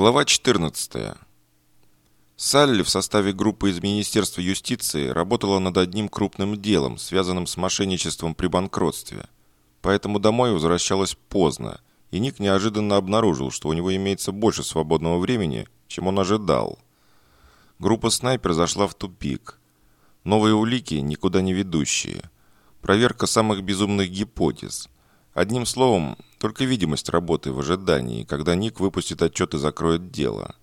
Глава 14. Салли в составе группы из Министерства юстиции работала над одним крупным делом, связанным с мошенничеством при банкротстве. Поэтому домой возвращалась поздно, и Ник неожиданно обнаружил, что у него имеется больше свободного времени, чем он ожидал. Группа «Снайпер» зашла в тупик. Новые улики, никуда не ведущие. Проверка самых безумных гипотез – Одним словом, только видимость работы в ожидании, когда Ник выпустит отчет и закроет дело.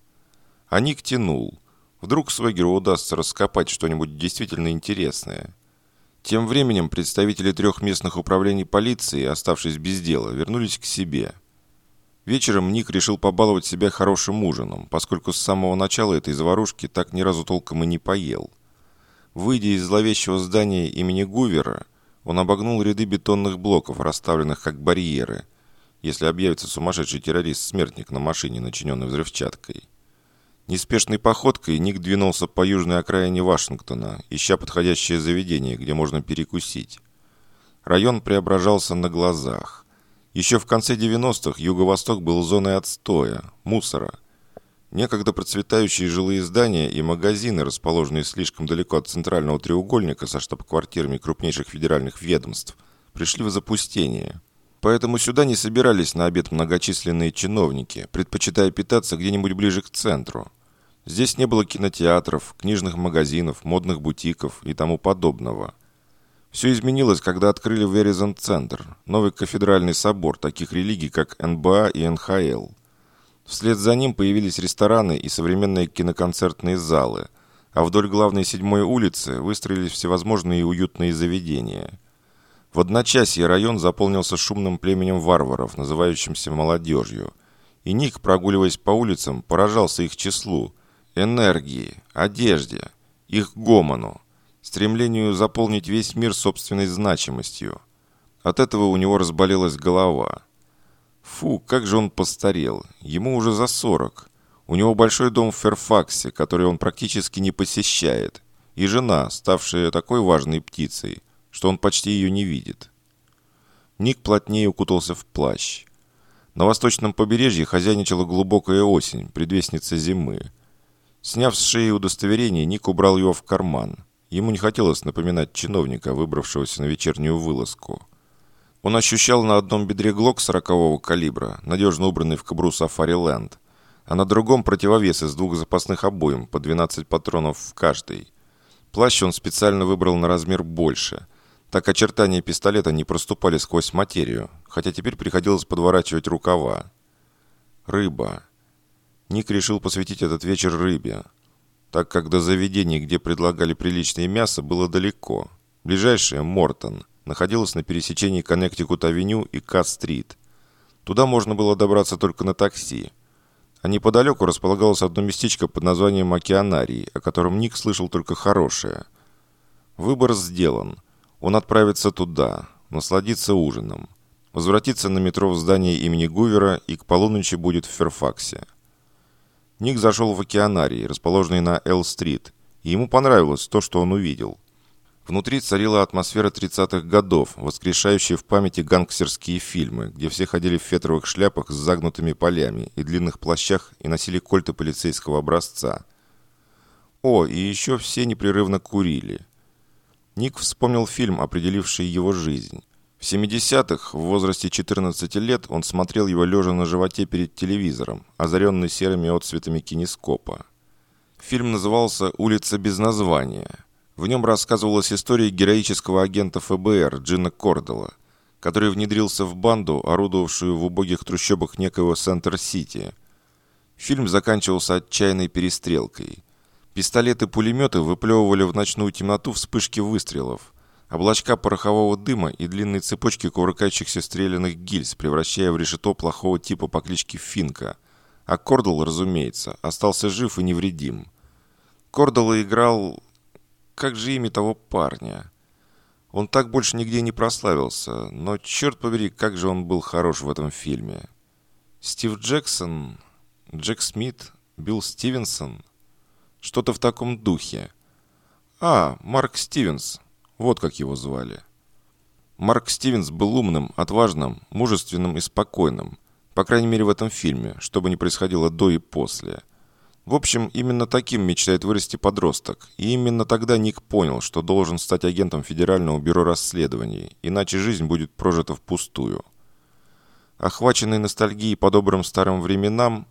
А Ник тянул. Вдруг Свегеру удастся раскопать что-нибудь действительно интересное. Тем временем представители трех местных управлений полиции, оставшись без дела, вернулись к себе. Вечером Ник решил побаловать себя хорошим ужином, поскольку с самого начала этой заварушки так ни разу толком и не поел. Выйдя из зловещего здания имени Гувера, он обогнул ряды бетонных блоков, расставленных как барьеры, если объявится сумасшедший террорист-смертник на машине, начиненной взрывчаткой. Неспешной походкой Ник двинулся по южной окраине Вашингтона, ища подходящее заведение, где можно перекусить. Район преображался на глазах. Еще в конце 90-х юго-восток был зоной отстоя, мусора – Некогда процветающие жилые здания и магазины, расположенные слишком далеко от центрального треугольника со штаб-квартирами крупнейших федеральных ведомств, пришли в запустение. Поэтому сюда не собирались на обед многочисленные чиновники, предпочитая питаться где-нибудь ближе к центру. Здесь не было кинотеатров, книжных магазинов, модных бутиков и тому подобного. Все изменилось, когда открыли Веризон-центр, новый кафедральный собор таких религий, как НБА и НХЛ. Вслед за ним появились рестораны и современные киноконцертные залы, а вдоль главной седьмой улицы выстроились всевозможные уютные заведения. В одночасье район заполнился шумным племенем варваров, называющимся молодежью. И Ник, прогуливаясь по улицам, поражался их числу, энергии, одежде, их гомону, стремлению заполнить весь мир собственной значимостью. От этого у него разболелась голова – Фу, как же он постарел. Ему уже за 40. У него большой дом в Ферфаксе, который он практически не посещает. И жена, ставшая такой важной птицей, что он почти ее не видит. Ник плотнее укутался в плащ. На восточном побережье хозяйничала глубокая осень, предвестница зимы. Сняв с шеи удостоверение, Ник убрал его в карман. Ему не хотелось напоминать чиновника, выбравшегося на вечернюю вылазку. Он ощущал на одном бедре глок 40-го калибра, надежно убранный в кобру Safari Land, а на другом противовес из двух запасных обоим по 12 патронов в каждой. Плащ он специально выбрал на размер больше, так очертания пистолета не проступали сквозь материю, хотя теперь приходилось подворачивать рукава. Рыба. Ник решил посвятить этот вечер рыбе, так как до заведений, где предлагали приличное мясо, было далеко. Ближайшее – Мортон – находилась на пересечении Коннектикут-авеню и Кат-стрит. Туда можно было добраться только на такси. А неподалеку располагалось одно местечко под названием Океанарий, о котором Ник слышал только хорошее. Выбор сделан. Он отправится туда, насладиться ужином. Возвратиться на метро в здание имени Гувера и к полуночи будет в Ферфаксе. Ник зашел в океанарий, расположенный на Эл-стрит, и ему понравилось то, что он увидел – Внутри царила атмосфера 30-х годов, воскрешающая в памяти гангстерские фильмы, где все ходили в фетровых шляпах с загнутыми полями и длинных плащах и носили кольты полицейского образца. О, и еще все непрерывно курили. Ник вспомнил фильм, определивший его жизнь. В 70-х, в возрасте 14 лет, он смотрел его лежа на животе перед телевизором, озаренный серыми отцветами кинескопа. Фильм назывался «Улица без названия». В нем рассказывалась история героического агента ФБР Джина Кордела, который внедрился в банду, орудовавшую в убогих трущобах некоего Центр-Сити. Фильм заканчивался отчаянной перестрелкой. Пистолеты-пулеметы выплевывали в ночную темноту вспышки выстрелов, облачка порохового дыма и длинные цепочки кувыркающихся стрелянных гильз, превращая в решето плохого типа по кличке Финка. А Кордел, разумеется, остался жив и невредим. Кордела играл как же имя того парня? Он так больше нигде не прославился, но, черт побери, как же он был хорош в этом фильме. Стив Джексон, Джек Смит, Билл Стивенсон. Что-то в таком духе. А, Марк Стивенс. Вот как его звали. Марк Стивенс был умным, отважным, мужественным и спокойным. По крайней мере в этом фильме, что бы ни происходило до и после. В общем, именно таким мечтает вырасти подросток. И именно тогда Ник понял, что должен стать агентом Федерального бюро расследований, иначе жизнь будет прожита впустую. Охваченный ностальгией по добрым старым временам,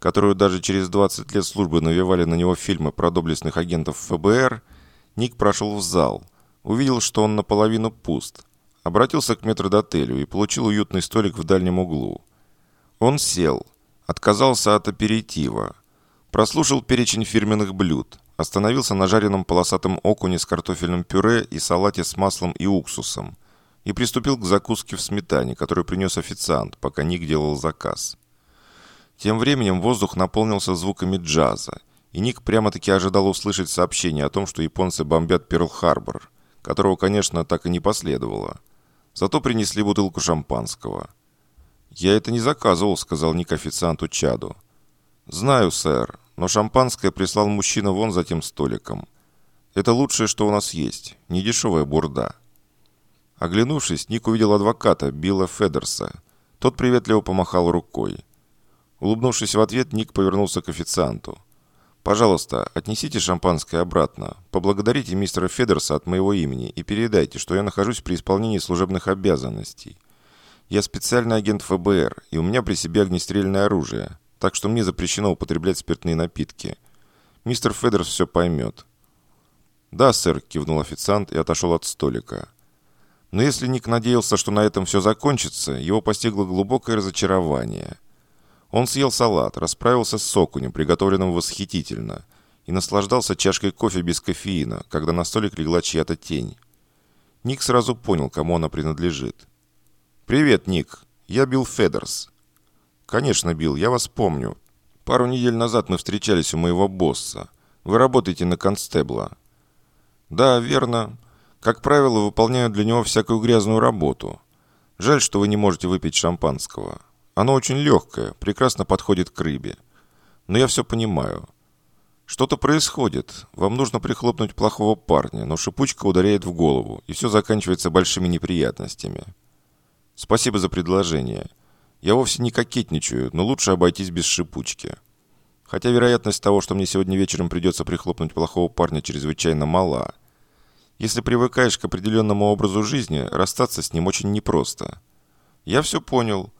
которую даже через 20 лет службы навевали на него фильмы про доблестных агентов ФБР, Ник прошел в зал, увидел, что он наполовину пуст, обратился к метрдотелю и получил уютный столик в дальнем углу. Он сел, отказался от аперитива, прослушал перечень фирменных блюд, остановился на жареном полосатом окуне с картофельным пюре и салате с маслом и уксусом и приступил к закуске в сметане, которую принес официант, пока Ник делал заказ. Тем временем воздух наполнился звуками джаза, и Ник прямо-таки ожидал услышать сообщение о том, что японцы бомбят Перл-Харбор, которого, конечно, так и не последовало. Зато принесли бутылку шампанского. «Я это не заказывал», — сказал Ник официанту Чаду. «Знаю, сэр, но шампанское прислал мужчина вон за тем столиком. Это лучшее, что у нас есть, недешевая бурда». Оглянувшись, Ник увидел адвоката Билла Федерса. Тот приветливо помахал рукой. Улыбнувшись в ответ, Ник повернулся к официанту. «Пожалуйста, отнесите шампанское обратно. Поблагодарите мистера Федерса от моего имени и передайте, что я нахожусь при исполнении служебных обязанностей. Я специальный агент ФБР, и у меня при себе огнестрельное оружие, так что мне запрещено употреблять спиртные напитки. Мистер Федерс все поймет». «Да, сэр», – кивнул официант и отошел от столика. Но если Ник надеялся, что на этом все закончится, его постигло глубокое разочарование – он съел салат, расправился с сокунем, приготовленным восхитительно, и наслаждался чашкой кофе без кофеина, когда на столик легла чья-то тень. Ник сразу понял, кому она принадлежит. «Привет, Ник. Я Билл Федерс». «Конечно, Билл, я вас помню. Пару недель назад мы встречались у моего босса. Вы работаете на констебла». «Да, верно. Как правило, выполняю для него всякую грязную работу. Жаль, что вы не можете выпить шампанского». Оно очень легкое, прекрасно подходит к рыбе. Но я все понимаю. Что-то происходит. Вам нужно прихлопнуть плохого парня, но шипучка ударяет в голову, и все заканчивается большими неприятностями. Спасибо за предложение. Я вовсе не кокетничаю, но лучше обойтись без шипучки. Хотя вероятность того, что мне сегодня вечером придется прихлопнуть плохого парня, чрезвычайно мала. Если привыкаешь к определенному образу жизни, расстаться с ним очень непросто. Я все понял.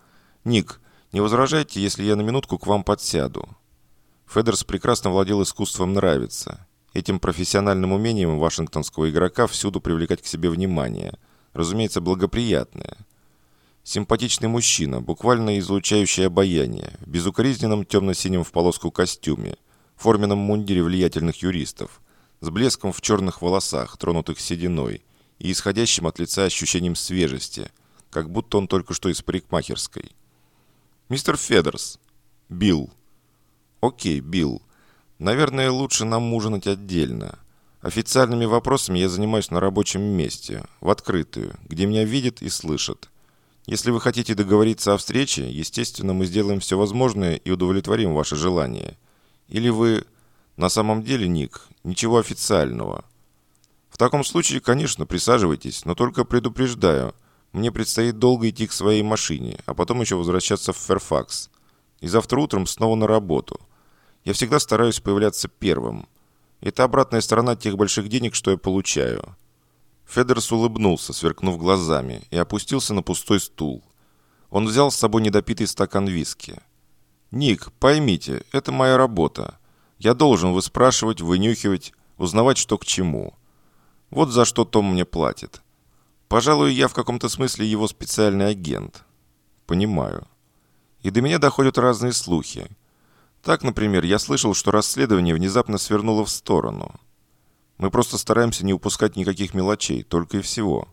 «Ник, не возражайте, если я на минутку к вам подсяду». Федерс прекрасно владел искусством нравиться. Этим профессиональным умением вашингтонского игрока всюду привлекать к себе внимание. Разумеется, благоприятное. Симпатичный мужчина, буквально излучающий обаяние, в безукоризненном темно-синем в полоску костюме, в форменном мундире влиятельных юристов, с блеском в черных волосах, тронутых сединой, и исходящим от лица ощущением свежести, как будто он только что из парикмахерской. «Мистер Федерс». «Билл». «Окей, Билл. Наверное, лучше нам ужинать отдельно. Официальными вопросами я занимаюсь на рабочем месте, в открытую, где меня видят и слышат. Если вы хотите договориться о встрече, естественно, мы сделаем все возможное и удовлетворим ваше желание. Или вы... На самом деле, Ник, ничего официального. В таком случае, конечно, присаживайтесь, но только предупреждаю – мне предстоит долго идти к своей машине, а потом еще возвращаться в Ферфакс. И завтра утром снова на работу. Я всегда стараюсь появляться первым. Это обратная сторона тех больших денег, что я получаю». Федерс улыбнулся, сверкнув глазами, и опустился на пустой стул. Он взял с собой недопитый стакан виски. «Ник, поймите, это моя работа. Я должен выспрашивать, вынюхивать, узнавать, что к чему. Вот за что Том мне платит. Пожалуй, я в каком-то смысле его специальный агент. Понимаю. И до меня доходят разные слухи. Так, например, я слышал, что расследование внезапно свернуло в сторону. Мы просто стараемся не упускать никаких мелочей, только и всего.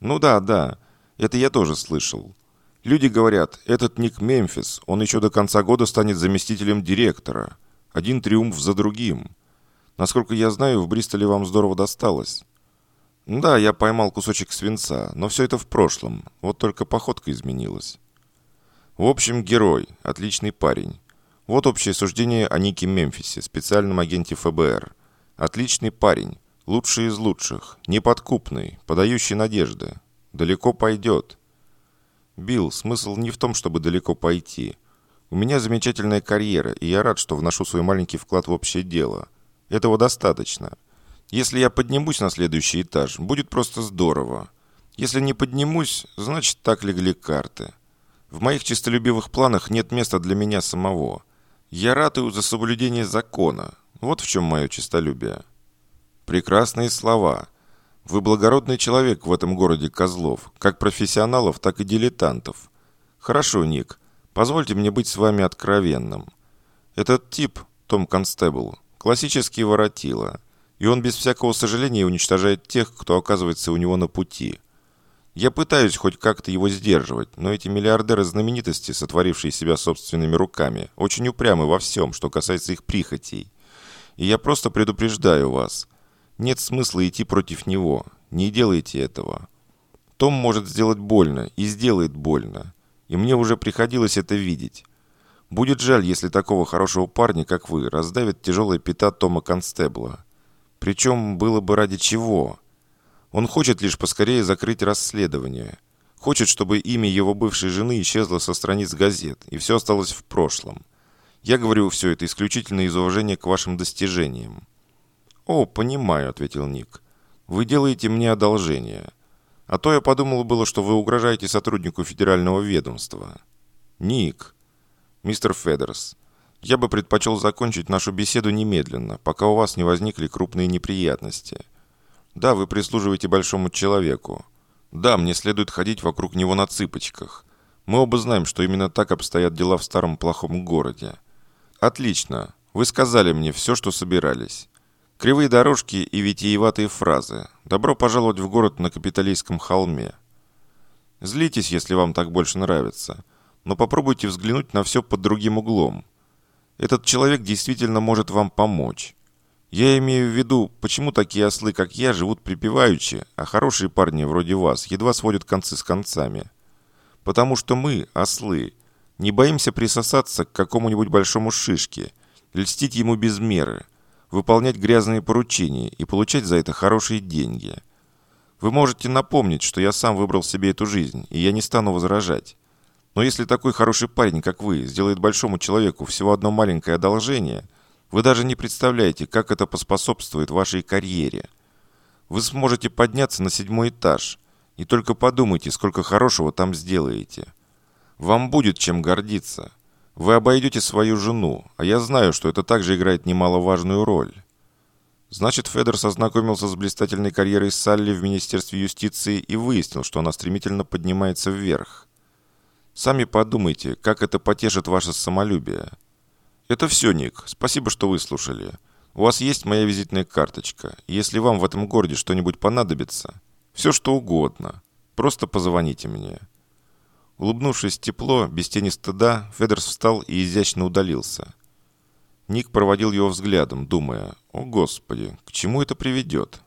Ну да, да, это я тоже слышал. Люди говорят, этот Ник Мемфис, он еще до конца года станет заместителем директора. Один триумф за другим. Насколько я знаю, в Бристоле вам здорово досталось. Да, я поймал кусочек свинца, но все это в прошлом. Вот только походка изменилась. В общем, герой, отличный парень. Вот общее суждение о Нике Мемфисе, специальном агенте ФБР. Отличный парень, лучший из лучших, неподкупный, подающий надежды. Далеко пойдет. «Билл, смысл не в том, чтобы далеко пойти. У меня замечательная карьера, и я рад, что вношу свой маленький вклад в общее дело. Этого достаточно. Если я поднимусь на следующий этаж, будет просто здорово. Если не поднимусь, значит так легли карты. В моих честолюбивых планах нет места для меня самого. Я ратую за соблюдение закона. Вот в чем мое честолюбие. Прекрасные слова. Вы благородный человек в этом городе Козлов, как профессионалов, так и дилетантов. Хорошо, Ник, позвольте мне быть с вами откровенным. Этот тип, Том Констебл, классический воротила, и он без всякого сожаления уничтожает тех, кто оказывается у него на пути. Я пытаюсь хоть как-то его сдерживать, но эти миллиардеры знаменитости, сотворившие себя собственными руками, очень упрямы во всем, что касается их прихотей. И я просто предупреждаю вас. Нет смысла идти против него. Не делайте этого. Том может сделать больно и сделает больно. И мне уже приходилось это видеть. Будет жаль, если такого хорошего парня, как вы, раздавит тяжелая пята Тома Констебла. Причем было бы ради чего? Он хочет лишь поскорее закрыть расследование. Хочет, чтобы имя его бывшей жены исчезло со страниц газет, и все осталось в прошлом. Я говорю все это исключительно из уважения к вашим достижениям». «О, понимаю», — ответил Ник. «Вы делаете мне одолжение. А то я подумал было, что вы угрожаете сотруднику федерального ведомства». «Ник, мистер Федерс, я бы предпочел закончить нашу беседу немедленно, пока у вас не возникли крупные неприятности». Да, вы прислуживаете большому человеку. Да, мне следует ходить вокруг него на цыпочках. Мы оба знаем, что именно так обстоят дела в старом плохом городе. Отлично. Вы сказали мне все, что собирались. Кривые дорожки и витиеватые фразы. Добро пожаловать в город на капиталистском холме. Злитесь, если вам так больше нравится. Но попробуйте взглянуть на все под другим углом. Этот человек действительно может вам помочь. Я имею в виду, почему такие ослы, как я, живут припеваючи, а хорошие парни вроде вас едва сводят концы с концами. Потому что мы, ослы, не боимся присосаться к какому-нибудь большому шишке, льстить ему без меры, выполнять грязные поручения и получать за это хорошие деньги. Вы можете напомнить, что я сам выбрал себе эту жизнь, и я не стану возражать. Но если такой хороший парень, как вы, сделает большому человеку всего одно маленькое одолжение – вы даже не представляете, как это поспособствует вашей карьере. Вы сможете подняться на седьмой этаж. И только подумайте, сколько хорошего там сделаете. Вам будет чем гордиться. Вы обойдете свою жену, а я знаю, что это также играет немаловажную роль. Значит, Федор ознакомился с блистательной карьерой Салли в Министерстве юстиции и выяснил, что она стремительно поднимается вверх. Сами подумайте, как это потешит ваше самолюбие. Это все, Ник. Спасибо, что выслушали. У вас есть моя визитная карточка. Если вам в этом городе что-нибудь понадобится, все что угодно, просто позвоните мне». Улыбнувшись тепло, без тени стыда, Федерс встал и изящно удалился. Ник проводил его взглядом, думая, «О, Господи, к чему это приведет?»